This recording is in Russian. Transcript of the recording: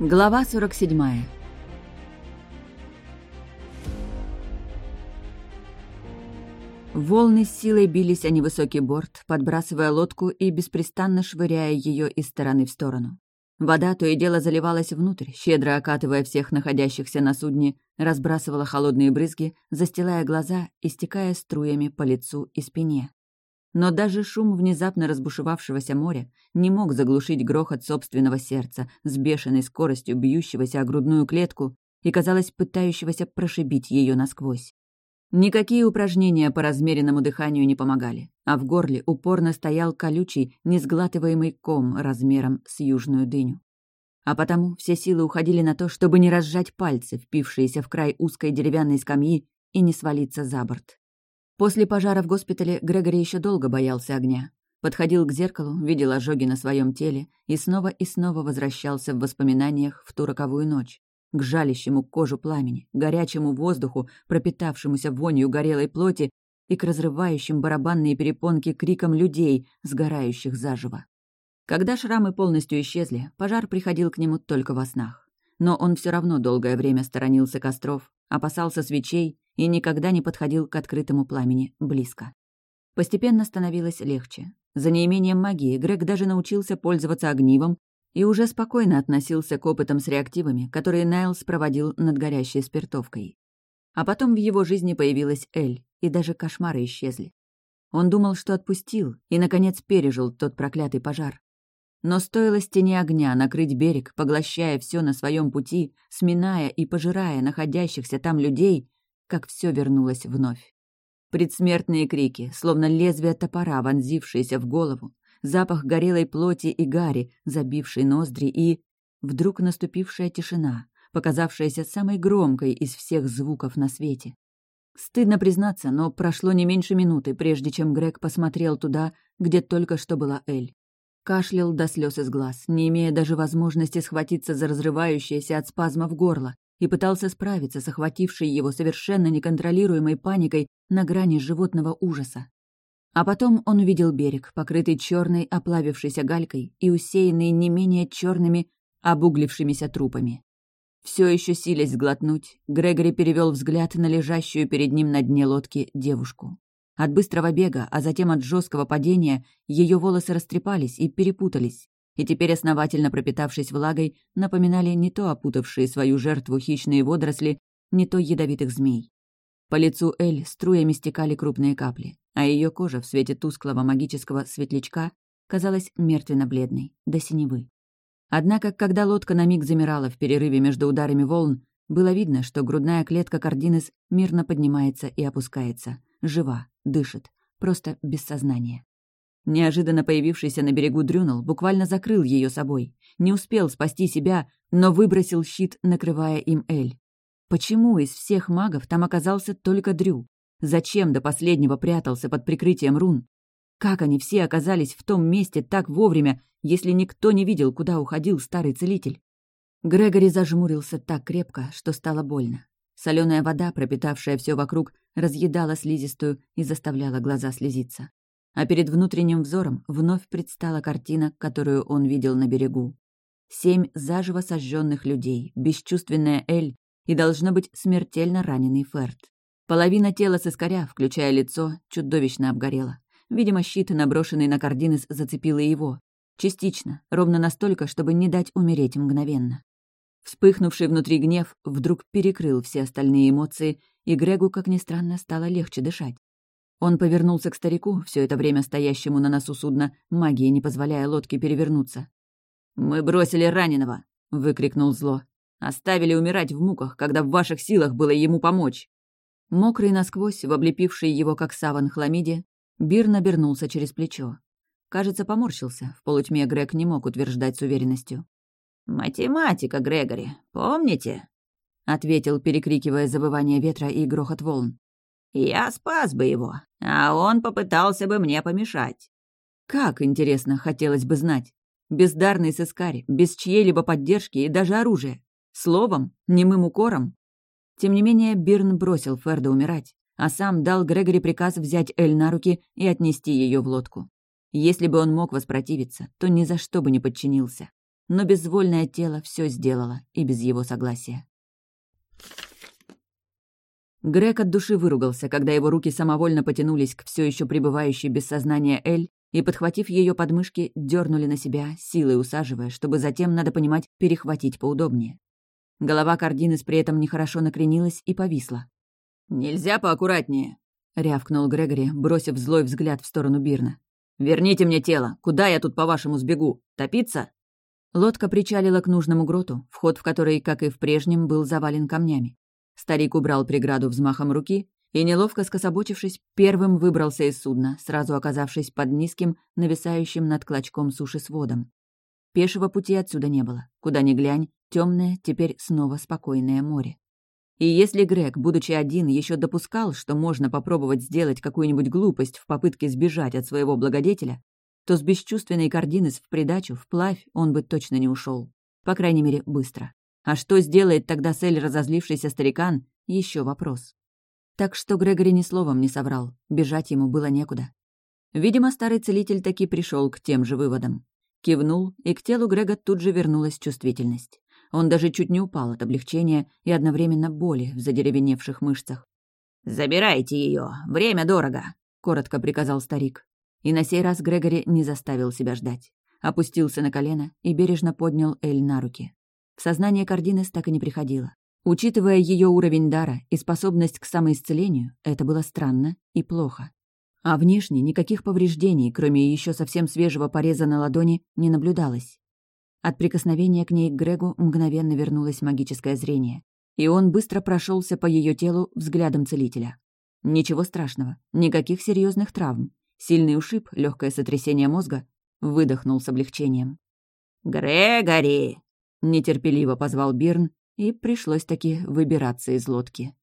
Глава 47 Волны с силой бились о невысокий борт, подбрасывая лодку и беспрестанно швыряя ее из стороны в сторону. Вода то и дело заливалась внутрь, щедро окатывая всех находящихся на судне, разбрасывала холодные брызги, застилая глаза и стекая струями по лицу и спине. Но даже шум внезапно разбушевавшегося моря не мог заглушить грохот собственного сердца с бешеной скоростью бьющегося о грудную клетку и, казалось, пытающегося прошибить ее насквозь. Никакие упражнения по размеренному дыханию не помогали, а в горле упорно стоял колючий, несглатываемый ком размером с южную дыню. А потому все силы уходили на то, чтобы не разжать пальцы, впившиеся в край узкой деревянной скамьи, и не свалиться за борт. После пожара в госпитале Грегори еще долго боялся огня. Подходил к зеркалу, видел ожоги на своем теле и снова и снова возвращался в воспоминаниях в ту роковую ночь. К жалящему кожу пламени, горячему воздуху, пропитавшемуся вонью горелой плоти и к разрывающим барабанные перепонки крикам людей, сгорающих заживо. Когда шрамы полностью исчезли, пожар приходил к нему только во снах. Но он все равно долгое время сторонился костров, опасался свечей и никогда не подходил к открытому пламени близко. Постепенно становилось легче. За неимением магии Грег даже научился пользоваться огнивом и уже спокойно относился к опытам с реактивами, которые Найлс проводил над горящей спиртовкой. А потом в его жизни появилась Эль, и даже кошмары исчезли. Он думал, что отпустил, и, наконец, пережил тот проклятый пожар. Но стоило стене огня накрыть берег, поглощая все на своем пути, сминая и пожирая находящихся там людей, как все вернулось вновь. Предсмертные крики, словно лезвие топора, вонзившиеся в голову, запах горелой плоти и гари, забивший ноздри, и... Вдруг наступившая тишина, показавшаяся самой громкой из всех звуков на свете. Стыдно признаться, но прошло не меньше минуты, прежде чем Грег посмотрел туда, где только что была Эль. Кашлял до слез из глаз, не имея даже возможности схватиться за разрывающееся от спазмов горло, и пытался справиться с охватившей его совершенно неконтролируемой паникой на грани животного ужаса. А потом он увидел берег, покрытый черной оплавившейся галькой и усеянный не менее черными обуглившимися трупами. Все еще силясь сглотнуть, Грегори перевел взгляд на лежащую перед ним на дне лодки девушку. От быстрого бега, а затем от жесткого падения, ее волосы растрепались и перепутались, и теперь, основательно пропитавшись влагой, напоминали не то опутавшие свою жертву хищные водоросли, не то ядовитых змей. По лицу Эль струями стекали крупные капли, а ее кожа в свете тусклого магического светлячка казалась мертвенно-бледной, до синевы. Однако, когда лодка на миг замирала в перерыве между ударами волн, было видно, что грудная клетка Кардинес мирно поднимается и опускается, жива, дышит, просто без сознания. Неожиданно появившийся на берегу Дрюнул буквально закрыл ее собой. Не успел спасти себя, но выбросил щит, накрывая им Эль. Почему из всех магов там оказался только Дрю? Зачем до последнего прятался под прикрытием рун? Как они все оказались в том месте так вовремя, если никто не видел, куда уходил старый целитель? Грегори зажмурился так крепко, что стало больно. Соленая вода, пропитавшая все вокруг, разъедала слизистую и заставляла глаза слезиться а перед внутренним взором вновь предстала картина, которую он видел на берегу. Семь заживо сожженных людей, бесчувственная Эль и, должно быть, смертельно раненый Ферд. Половина тела сыскаря, включая лицо, чудовищно обгорела. Видимо, щит, наброшенный на Кардинес, зацепил и его. Частично, ровно настолько, чтобы не дать умереть мгновенно. Вспыхнувший внутри гнев вдруг перекрыл все остальные эмоции, и Грегу, как ни странно, стало легче дышать. Он повернулся к старику, все это время стоящему на носу судна, магией не позволяя лодке перевернуться. «Мы бросили раненого!» — выкрикнул зло. «Оставили умирать в муках, когда в ваших силах было ему помочь!» Мокрый насквозь, в облепившей его как саван хламиде, Бир набернулся через плечо. Кажется, поморщился. В полутьме Грег не мог утверждать с уверенностью. «Математика, Грегори, помните?» — ответил, перекрикивая забывание ветра и грохот волн. Я спас бы его, а он попытался бы мне помешать. Как, интересно, хотелось бы знать. Бездарный сыскарь, без чьей-либо поддержки и даже оружия. Словом, немым укором. Тем не менее, Бирн бросил Ферда умирать, а сам дал Грегори приказ взять Эль на руки и отнести ее в лодку. Если бы он мог воспротивиться, то ни за что бы не подчинился. но безвольное тело все сделало и без его согласия. Грег от души выругался, когда его руки самовольно потянулись к все еще пребывающей без сознания Эль и, подхватив ее подмышки, дернули на себя, силой усаживая, чтобы затем, надо понимать, перехватить поудобнее. Голова Кардинес при этом нехорошо накренилась и повисла. «Нельзя поаккуратнее», — рявкнул Грегори, бросив злой взгляд в сторону Бирна. «Верните мне тело! Куда я тут, по-вашему, сбегу? Топиться?» Лодка причалила к нужному гроту, вход в который, как и в прежнем, был завален камнями. Старик убрал преграду взмахом руки и, неловко скособочившись, первым выбрался из судна, сразу оказавшись под низким, нависающим над клочком суши сводом. Пешего пути отсюда не было. Куда ни глянь, темное, теперь снова спокойное море. И если Грег, будучи один, еще допускал, что можно попробовать сделать какую-нибудь глупость в попытке сбежать от своего благодетеля, то с бесчувственной кардинес в придачу, вплавь, он бы точно не ушел. По крайней мере, быстро. А что сделает тогда с Эль разозлившийся старикан, еще вопрос. Так что Грегори ни словом не соврал, бежать ему было некуда. Видимо, старый целитель таки пришел к тем же выводам. Кивнул, и к телу Грега тут же вернулась чувствительность. Он даже чуть не упал от облегчения и одновременно боли в задеревеневших мышцах. «Забирайте ее, время дорого», — коротко приказал старик. И на сей раз Грегори не заставил себя ждать. Опустился на колено и бережно поднял Эль на руки. В сознание Кардинес так и не приходило. Учитывая ее уровень дара и способность к самоисцелению, это было странно и плохо. А внешне никаких повреждений, кроме еще совсем свежего пореза на ладони, не наблюдалось. От прикосновения к ней к Грегу мгновенно вернулось магическое зрение, и он быстро прошелся по ее телу взглядом целителя. Ничего страшного, никаких серьезных травм. Сильный ушиб, легкое сотрясение мозга. Выдохнул с облегчением. «Грегори!» — нетерпеливо позвал Бирн, и пришлось таки выбираться из лодки.